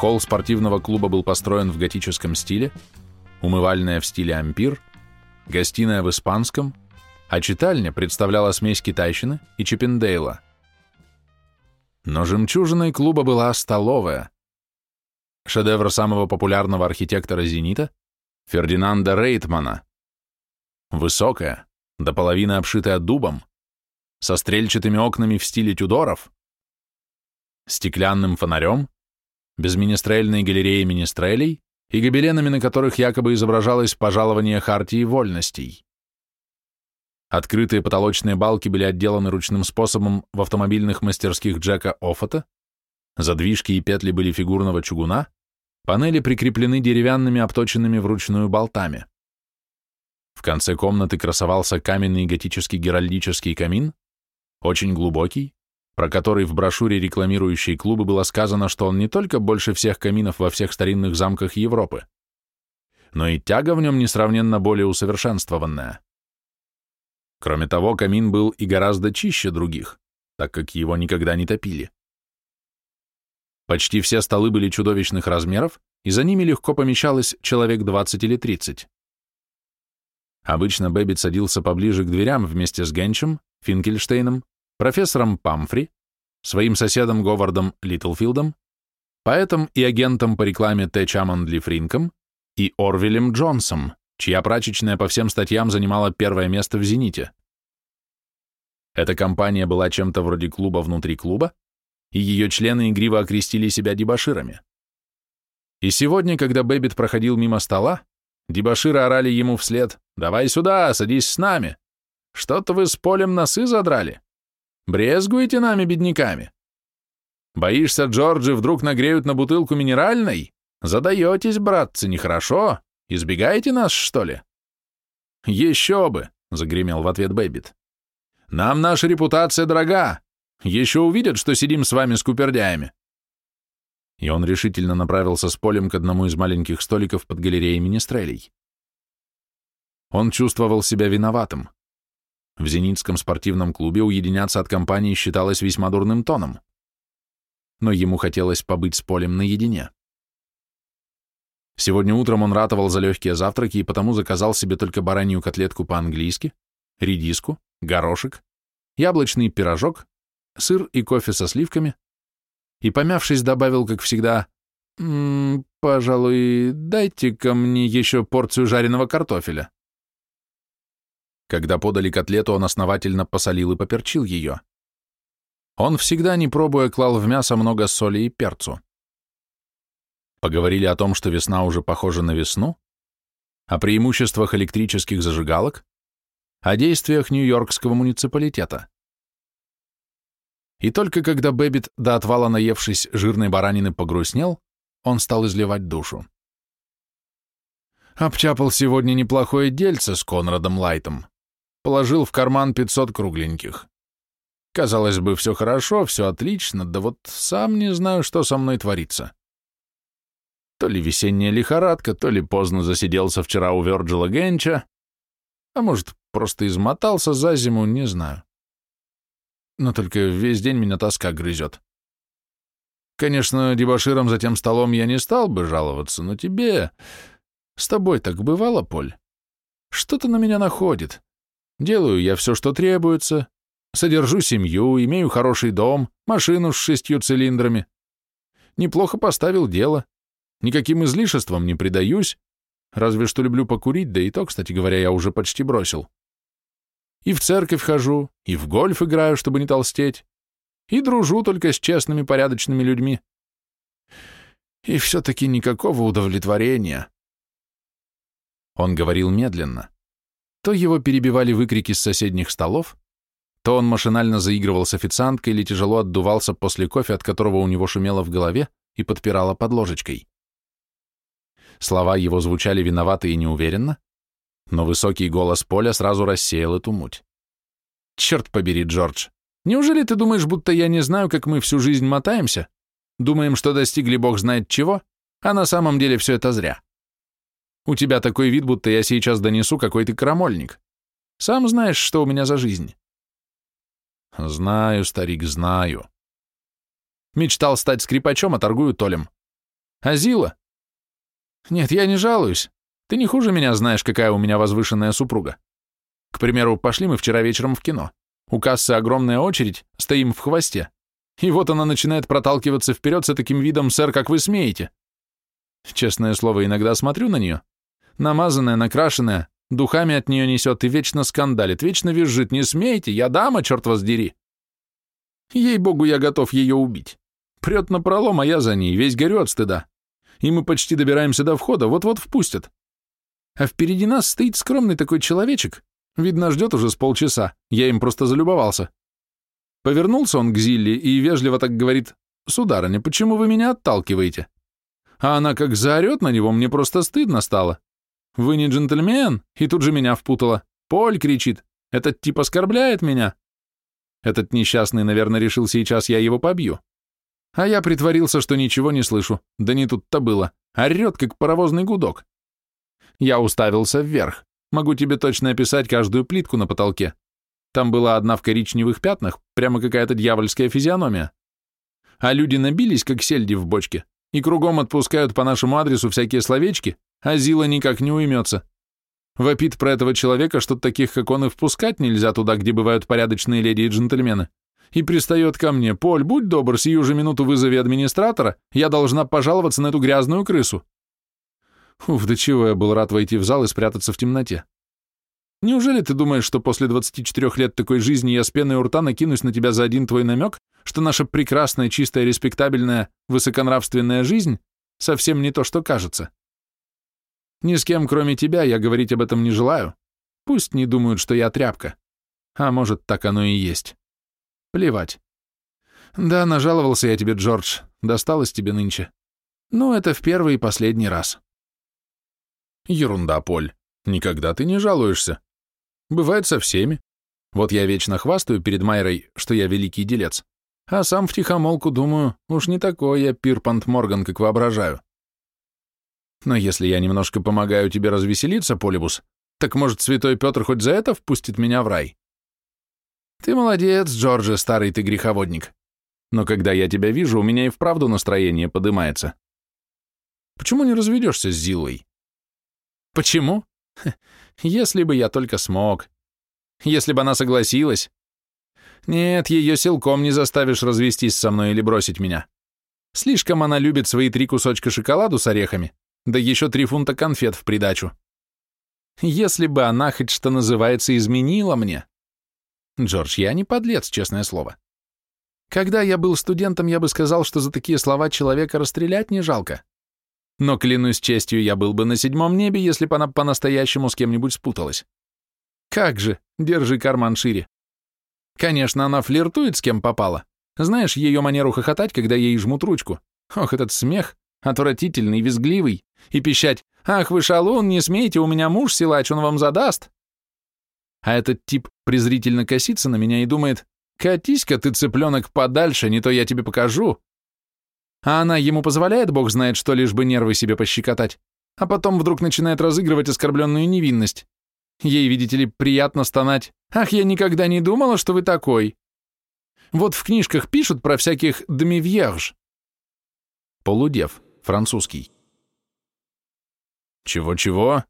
Холл спортивного клуба был построен в готическом стиле, умывальная в стиле ампир, гостиная в испанском, а читальня представляла смесь китайщины и Чиппендейла. Но жемчужиной клуба была столовая. Шедевр самого популярного архитектора «Зенита» Фердинанда Рейтмана. Высокая, до половины обшитая дубом, со стрельчатыми окнами в стиле Тюдоров, стеклянным фонарем, без министрельной галереи министрелей и гобеленами, на которых якобы изображалось пожалование хартии вольностей. Открытые потолочные балки были отделаны ручным способом в автомобильных мастерских Джека Оффота, задвижки и петли были фигурного чугуна, панели прикреплены деревянными обточенными вручную болтами. В конце комнаты красовался каменный готический геральдический камин, очень глубокий, про который в брошюре, рекламирующей клубы, было сказано, что он не только больше всех каминов во всех старинных замках Европы, но и тяга в нем несравненно более усовершенствованная. Кроме того, камин был и гораздо чище других, так как его никогда не топили. Почти все столы были чудовищных размеров, и за ними легко помещалось человек 20 или 30. Обычно Бэббит садился поближе к дверям вместе с Генчем, Финкельштейном, профессором Памфри, своим соседом Говардом Литлфилдом, поэтом и агентом по рекламе Т. Чамондли Фринком и Орвилем Джонсом, чья прачечная по всем статьям занимала первое место в «Зените». Эта компания была чем-то вроде клуба внутри клуба, и ее члены игриво окрестили себя дебоширами. И сегодня, когда Бэббит проходил мимо стола, дебоширы орали ему вслед «Давай сюда, садись с нами! Что-то вы с Полем носы задрали!» Брезгуете нами, бедняками? Боишься, Джорджи вдруг нагреют на бутылку минеральной? Задаетесь, братцы, нехорошо? Избегаете нас, что ли? Еще бы, загремел в ответ Бэббит. Нам наша репутация дорога. Еще увидят, что сидим с вами скупердяями. И он решительно направился с полем к одному из маленьких столиков под галереей министрелей. Он чувствовал себя виноватым. В Зенитском спортивном клубе уединяться от компании считалось весьма дурным тоном. Но ему хотелось побыть с Полем наедине. Сегодня утром он ратовал за легкие завтраки и потому заказал себе только баранью котлетку по-английски, редиску, горошек, яблочный пирожок, сыр и кофе со сливками, и, помявшись, добавил, как всегда, «М -м, «Пожалуй, дайте-ка мне еще порцию жареного картофеля». Когда подали котлету, он основательно посолил и поперчил ее. Он всегда, не пробуя, клал в мясо много соли и перцу. Поговорили о том, что весна уже похожа на весну, о преимуществах электрических зажигалок, о действиях Нью-Йоркского муниципалитета. И только когда Бэббит, до отвала наевшись жирной баранины, погрустнел, он стал изливать душу. Обтяпал сегодня неплохое дельце с Конрадом Лайтом положил в карман 500 кругленьких. Казалось бы, все хорошо, все отлично, да вот сам не знаю, что со мной творится. То ли весенняя лихорадка, то ли поздно засиделся вчера у Вёрджила Генча, а может, просто измотался за зиму, не знаю. Но только весь день меня тоска грызет. Конечно, дебоширом за тем столом я не стал бы жаловаться, но тебе... С тобой так бывало, Поль? Что-то на меня находит. Делаю я все, что требуется, содержу семью, имею хороший дом, машину с шестью цилиндрами. Неплохо поставил дело, никаким излишествам не предаюсь, разве что люблю покурить, да и то, кстати говоря, я уже почти бросил. И в церковь хожу, и в гольф играю, чтобы не толстеть, и дружу только с честными, порядочными людьми. И все-таки никакого удовлетворения. Он говорил медленно. То его перебивали выкрики с соседних столов, то он машинально заигрывал с официанткой или тяжело отдувался после кофе, от которого у него шумело в голове и подпирало под ложечкой. Слова его звучали виновато и неуверенно, но высокий голос Поля сразу рассеял эту муть. «Черт побери, Джордж, неужели ты думаешь, будто я не знаю, как мы всю жизнь мотаемся? Думаем, что достигли бог знает чего, а на самом деле все это зря. У тебя такой вид, будто я сейчас донесу, какой ты крамольник. Сам знаешь, что у меня за жизнь. Знаю, старик, знаю. Мечтал стать скрипачом, а торгую толем. Азила? Нет, я не жалуюсь. Ты не хуже меня знаешь, какая у меня возвышенная супруга. К примеру, пошли мы вчера вечером в кино. У кассы огромная очередь, стоим в хвосте. И вот она начинает проталкиваться вперед с таким видом, сэр, как вы смеете. Честное слово, иногда смотрю на нее. Намазанная, накрашенная, духами от нее несет и вечно скандалит, вечно визжит. Не смейте, я дама, черт вас дери. Ей-богу, я готов ее убить. Прет на пролом, а я за ней, весь горю от стыда. И мы почти добираемся до входа, вот-вот впустят. А впереди нас стоит скромный такой человечек. Видно, ждет уже с полчаса. Я им просто залюбовался. Повернулся он к Зилле и вежливо так говорит, «Сударыня, почему вы меня отталкиваете?» А она как заорет на него, мне просто стыдно стало. «Вы не джентльмен?» И тут же меня впутала. «Поль!» — кричит. «Этот тип оскорбляет меня!» Этот несчастный, наверное, решил сейчас я его побью. А я притворился, что ничего не слышу. Да не тут-то было. Орет, как паровозный гудок. Я уставился вверх. Могу тебе точно описать каждую плитку на потолке. Там была одна в коричневых пятнах, прямо какая-то дьявольская физиономия. А люди набились, как сельди в бочке, и кругом отпускают по нашему адресу всякие словечки, а Зила никак не уймется. Вопит про этого человека, что таких, как он, и впускать нельзя туда, где бывают порядочные леди и джентльмены. И пристает ко мне, «Поль, будь добр, сию же минуту вызови администратора, я должна пожаловаться на эту грязную крысу». Уф, до чего я был рад войти в зал и спрятаться в темноте. Неужели ты думаешь, что после 24 лет такой жизни я с пеной у рта накинусь на тебя за один твой намек, что наша прекрасная, чистая, респектабельная, высоконравственная жизнь совсем не то, что кажется? Ни с кем, кроме тебя, я говорить об этом не желаю. Пусть не думают, что я тряпка. А может, так оно и есть. Плевать. Да, нажаловался я тебе, Джордж. Досталось тебе нынче. Ну, это в первый и последний раз. Ерунда, Поль. Никогда ты не жалуешься. Бывает со всеми. Вот я вечно хвастаю перед Майрой, что я великий делец, а сам втихомолку думаю, уж не такой я Пирпант Морган, как воображаю. Но если я немножко помогаю тебе развеселиться, Полибус, так может, святой Петр хоть за это впустит меня в рай? Ты молодец, Джорджи, старый ты греховодник. Но когда я тебя вижу, у меня и вправду настроение подымается. Почему не разведешься с Зилой? Почему? Если бы я только смог. Если бы она согласилась. Нет, ее силком не заставишь развестись со мной или бросить меня. Слишком она любит свои три кусочка шоколаду с орехами, да еще три фунта конфет в придачу. Если бы она хоть что называется изменила мне. Джордж, я не подлец, честное слово. Когда я был студентом, я бы сказал, что за такие слова человека расстрелять не жалко. Но, клянусь честью, я был бы на седьмом небе, если бы она по-настоящему с кем-нибудь спуталась. Как же, держи карман шире. Конечно, она флиртует с кем попала. Знаешь, ее манеру хохотать, когда ей жмут ручку. Ох, этот смех, отвратительный, визгливый. И пищать «Ах вы шалун, не смейте, у меня муж силач, он вам задаст». А этот тип презрительно косится на меня и думает «Катись-ка ты, цыпленок, подальше, не то я тебе покажу». А она ему позволяет, бог знает что, лишь бы нервы себе пощекотать, а потом вдруг начинает разыгрывать оскорбленную невинность. Ей, видите ли, приятно стонать. «Ах, я никогда не думала, что вы такой!» Вот в книжках пишут про всяких «дмивьерж». Полудев, французский. Чего-чего?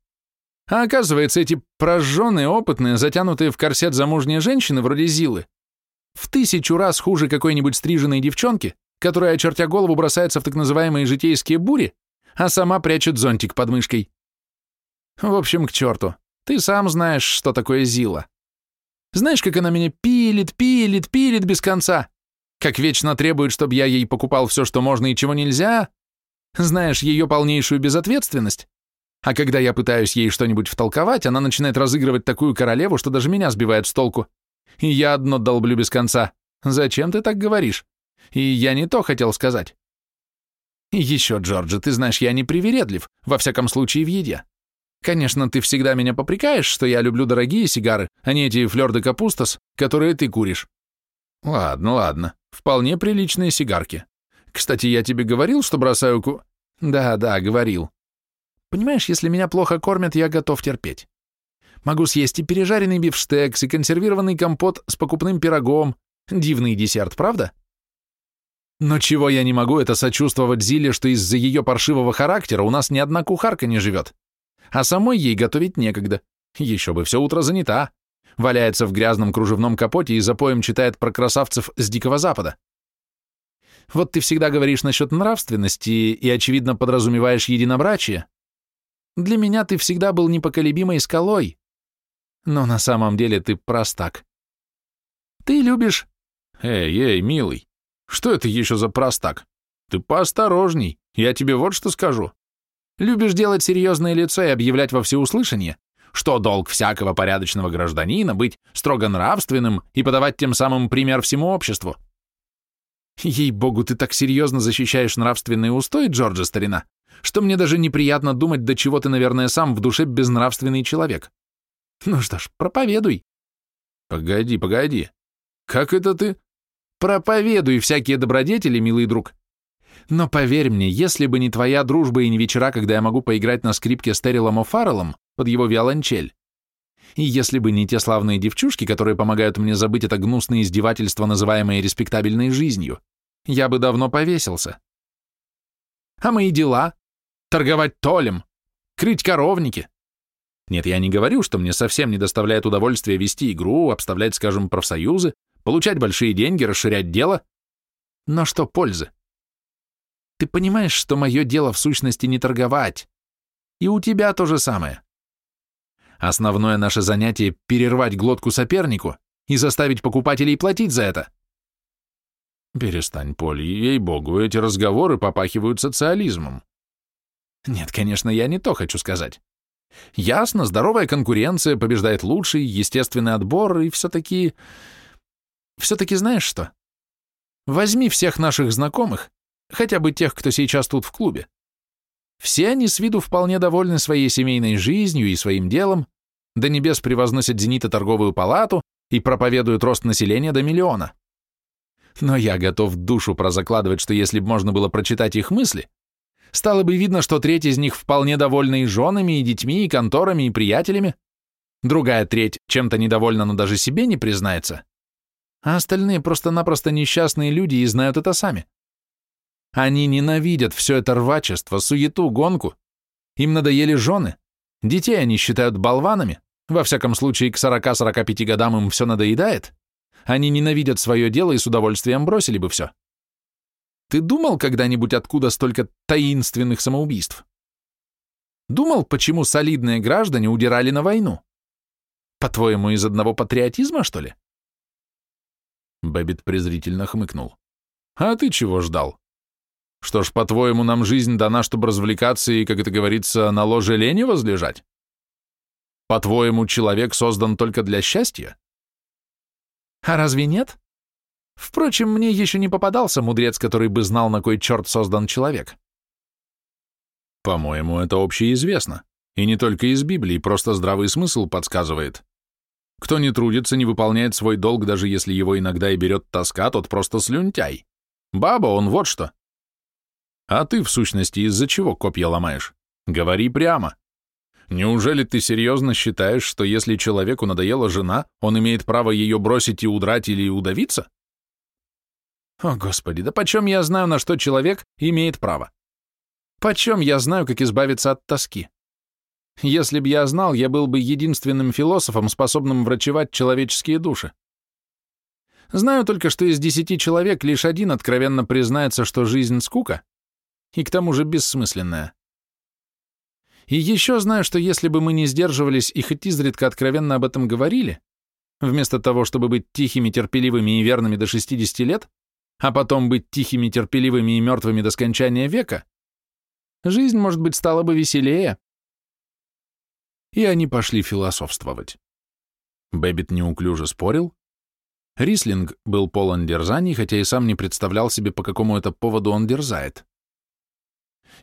А оказывается, эти прожженные, опытные, затянутые в корсет замужние женщины вроде Зилы в тысячу раз хуже какой-нибудь стриженной девчонки, которая, очертя голову, бросается в так называемые житейские бури, а сама прячет зонтик под мышкой. В общем, к черту. Ты сам знаешь, что такое Зила. Знаешь, как она меня пилит, пилит, пилит без конца? Как вечно требует, чтобы я ей покупал все, что можно и чего нельзя? Знаешь ее полнейшую безответственность? А когда я пытаюсь ей что-нибудь втолковать, она начинает разыгрывать такую королеву, что даже меня сбивает с толку. И я одно долблю без конца. Зачем ты так говоришь? И я не то хотел сказать. Еще, Джорджи, ты знаешь, я не привередлив, во всяком случае в еде. Конечно, ты всегда меня попрекаешь, что я люблю дорогие сигары, а не эти флёр де капустас, которые ты куришь. Ладно, ладно, вполне приличные сигарки. Кстати, я тебе говорил, что бросаю ку... Да, да, говорил. Понимаешь, если меня плохо кормят, я готов терпеть. Могу съесть и пережаренный бифштекс, и консервированный компот с покупным пирогом. Дивный десерт, правда? Но чего я не могу, это сочувствовать Зиле, что из-за ее паршивого характера у нас ни одна кухарка не живет. А самой ей готовить некогда. Еще бы все утро занята. Валяется в грязном кружевном капоте и запоем читает про красавцев с Дикого Запада. Вот ты всегда говоришь насчет нравственности и, очевидно, подразумеваешь единобрачие. Для меня ты всегда был непоколебимой скалой. Но на самом деле ты простак. Ты любишь... Эй, эй, милый, что это еще за простак? Ты поосторожней, я тебе вот что скажу. Любишь делать серьезное лицо и объявлять во всеуслышание, что долг всякого порядочного гражданина быть строго нравственным и подавать тем самым пример всему обществу. Ей-богу, ты так серьезно защищаешь нравственные устои, Джорджа, старина, что мне даже неприятно думать, до чего ты, наверное, сам в душе безнравственный человек. Ну что ж, проповедуй. Погоди, погоди. Как это ты? Проповедуй всякие добродетели, милый друг. Но поверь мне, если бы не твоя дружба и не вечера, когда я могу поиграть на скрипке с Террилом О'Фарреллом под его виолончель, и если бы не те славные девчушки, которые помогают мне забыть это гнусное издевательство, называемое респектабельной жизнью, я бы давно повесился. А мои дела? Торговать толем? Крыть коровники? Нет, я не говорю, что мне совсем не доставляет удовольствия вести игру, обставлять, скажем, профсоюзы, получать большие деньги, расширять дело. Но что пользы? Ты понимаешь, что мое дело в сущности не торговать. И у тебя то же самое. Основное наше занятие – перервать глотку сопернику и заставить покупателей платить за это. Перестань, Поль, ей-богу, эти разговоры попахивают социализмом. Нет, конечно, я не то хочу сказать. Ясно, здоровая конкуренция побеждает лучший, естественный отбор, и все-таки... Все-таки знаешь что? Возьми всех наших знакомых, хотя бы тех, кто сейчас тут в клубе. Все они с виду вполне довольны своей семейной жизнью и своим делом, до небес превозносят зенита торговую палату и проповедуют рост населения до миллиона. Но я готов душу прозакладывать, что если бы можно было прочитать их мысли, стало бы видно, что треть из них вполне довольна и женами, и детьми, и конторами, и приятелями, другая треть чем-то недовольна, но даже себе не признается, а остальные просто-напросто несчастные люди и знают это сами. Они ненавидят все это рвачество, суету, гонку. Им надоели жены. Детей они считают болванами. Во всяком случае, к 40-45 годам им все надоедает. Они ненавидят свое дело и с удовольствием бросили бы все. Ты думал когда-нибудь, откуда столько таинственных самоубийств? Думал, почему солидные граждане удирали на войну? По-твоему, из одного патриотизма, что ли? Бэббит презрительно хмыкнул. А ты чего ждал? Что ж, по-твоему, нам жизнь дана, чтобы развлекаться и, как это говорится, на ложе лени возлежать? По-твоему, человек создан только для счастья? А разве нет? Впрочем, мне еще не попадался мудрец, который бы знал, на кой черт создан человек. По-моему, это общеизвестно. И не только из Библии, просто здравый смысл подсказывает. Кто не трудится, не выполняет свой долг, даже если его иногда и берет тоска, тот просто слюнтяй. Баба, он вот что. А ты, в сущности, из-за чего копья ломаешь? Говори прямо. Неужели ты серьезно считаешь, что если человеку надоела жена, он имеет право ее бросить и удрать или удавиться? О, Господи, да почем я знаю, на что человек имеет право? Почем я знаю, как избавиться от тоски? Если б я знал, я был бы единственным философом, способным врачевать человеческие души. Знаю только, что из десяти человек лишь один откровенно признается, что жизнь скука, и к тому же бессмысленная. И еще знаю, что если бы мы не сдерживались и хоть изредка откровенно об этом говорили, вместо того, чтобы быть тихими, терпеливыми и верными до 60 лет, а потом быть тихими, терпеливыми и мертвыми до скончания века, жизнь, может быть, стала бы веселее. И они пошли философствовать. Бэббит неуклюже спорил. Рислинг был полон дерзаний, хотя и сам не представлял себе, по какому это поводу он дерзает.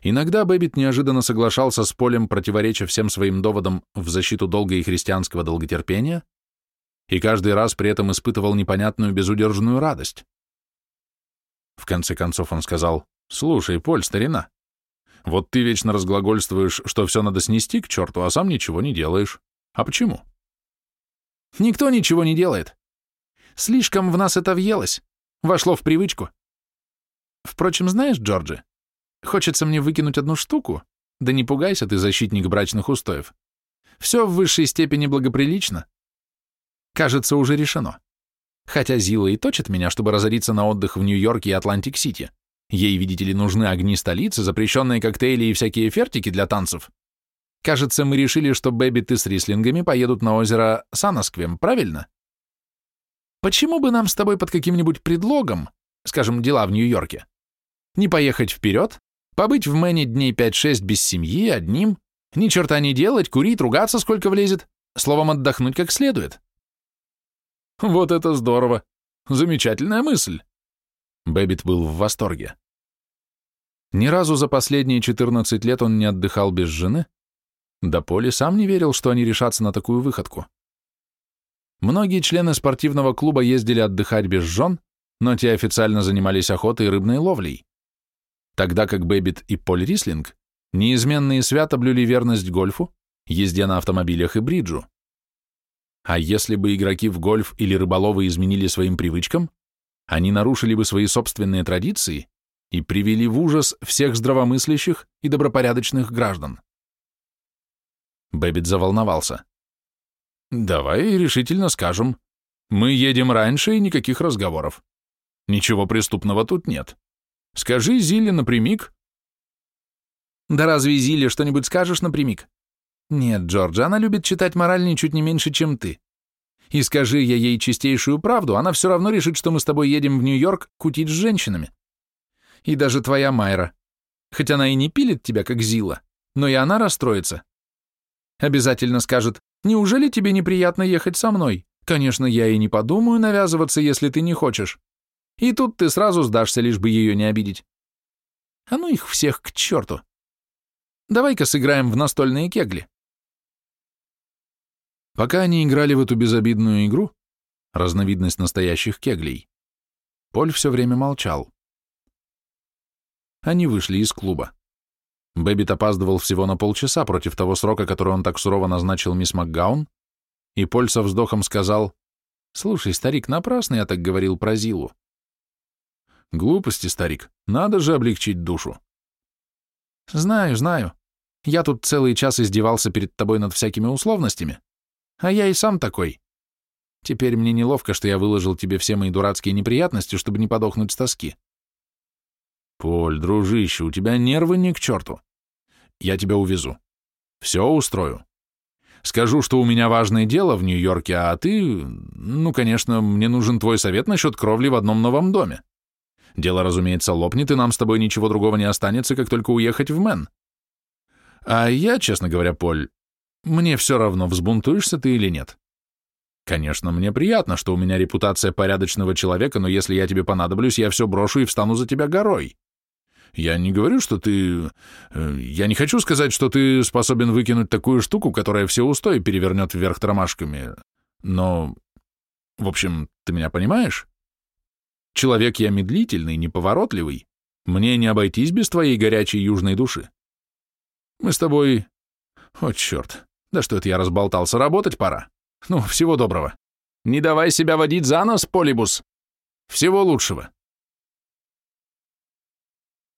Иногда Бэббит неожиданно соглашался с Полем, противореча всем своим доводам в защиту долга и христианского долготерпения, и каждый раз при этом испытывал непонятную безудержную радость. В конце концов он сказал, «Слушай, Поль, старина, вот ты вечно разглагольствуешь, что все надо снести к черту, а сам ничего не делаешь. А почему?» «Никто ничего не делает. Слишком в нас это въелось, вошло в привычку. Впрочем, знаешь, Джорджи, хочется мне выкинуть одну штуку, да не пугайся ты, защитник брачных устоев. Все в высшей степени благоприлично. Кажется, уже решено. Хотя Зила и точит меня, чтобы разориться на отдых в Нью-Йорке и Атлантик-Сити. Ей, видите ли, нужны огни столицы, запрещенные коктейли и всякие фертики для танцев. Кажется, мы решили, что Бэббиты с Рислингами поедут на озеро Санасквем, правильно? Почему бы нам с тобой под каким-нибудь предлогом, скажем, дела в Нью-Йорке, не поехать вперед, побыть в Мэне дней 5-6 без семьи, одним, ни черта не делать, курить, ругаться сколько влезет, словом, отдохнуть как следует? Вот это здорово! Замечательная мысль! Бэббит был в восторге. Ни разу за последние 14 лет он не отдыхал без жены, да Поли сам не верил, что они решатся на такую выходку. Многие члены спортивного клуба ездили отдыхать без жен, но те официально занимались охотой и рыбной ловлей. Тогда как Бэббит и Поль Рислинг неизменно и свято блюли верность гольфу, езде на автомобилях и бриджу. А если бы игроки в гольф или рыболовы изменили своим привычкам, они нарушили бы свои собственные традиции и привели в ужас всех здравомыслящих и добропорядочных граждан. Бэббит заволновался. «Давай решительно скажем. Мы едем раньше и никаких разговоров. Ничего преступного тут нет. Скажи Зиле напрямик». «Да разве Зиле что-нибудь скажешь напрямик?» «Нет, Джордж, она любит читать мораль ничуть не меньше, чем ты. И скажи я ей чистейшую правду, она все равно решит, что мы с тобой едем в Нью-Йорк кутить с женщинами. И даже твоя Майра. Хоть она и не пилит тебя, как Зила, но и она расстроится. Обязательно скажет, неужели тебе неприятно ехать со мной? Конечно, я и не подумаю навязываться, если ты не хочешь. И тут ты сразу сдашься, лишь бы ее не обидеть. А ну их всех к черту. Давай-ка сыграем в настольные кегли. Пока они играли в эту безобидную игру, разновидность настоящих кеглей, Поль все время молчал. Они вышли из клуба. Бэббит опаздывал всего на полчаса против того срока, который он так сурово назначил мисс МакГаун, и Поль со вздохом сказал, «Слушай, старик, напрасно я так говорил про Зилу». «Глупости, старик, надо же облегчить душу». «Знаю, знаю. Я тут целый час издевался перед тобой над всякими условностями. А я и сам такой. Теперь мне неловко, что я выложил тебе все мои дурацкие неприятности, чтобы не подохнуть с тоски. Поль, дружище, у тебя нервы не к черту. Я тебя увезу. Все устрою. Скажу, что у меня важное дело в Нью-Йорке, а ты... Ну, конечно, мне нужен твой совет насчет кровли в одном новом доме. Дело, разумеется, лопнет, и нам с тобой ничего другого не останется, как только уехать в Мэн. А я, честно говоря, Поль, мне все равно, взбунтуешься ты или нет. Конечно, мне приятно, что у меня репутация порядочного человека, но если я тебе понадоблюсь, я все брошу и встану за тебя горой. Я не говорю, что ты... Э, я не хочу сказать, что ты способен выкинуть такую штуку, которая все устои перевернет вверх тормашками. Но... В общем, ты меня понимаешь? Человек я медлительный, неповоротливый. Мне не обойтись без твоей горячей южной души. Мы с тобой о, черт. Да что это я разболтался, работать пора. Ну, всего доброго. Не давай себя водить за нос, Полибус. Всего лучшего.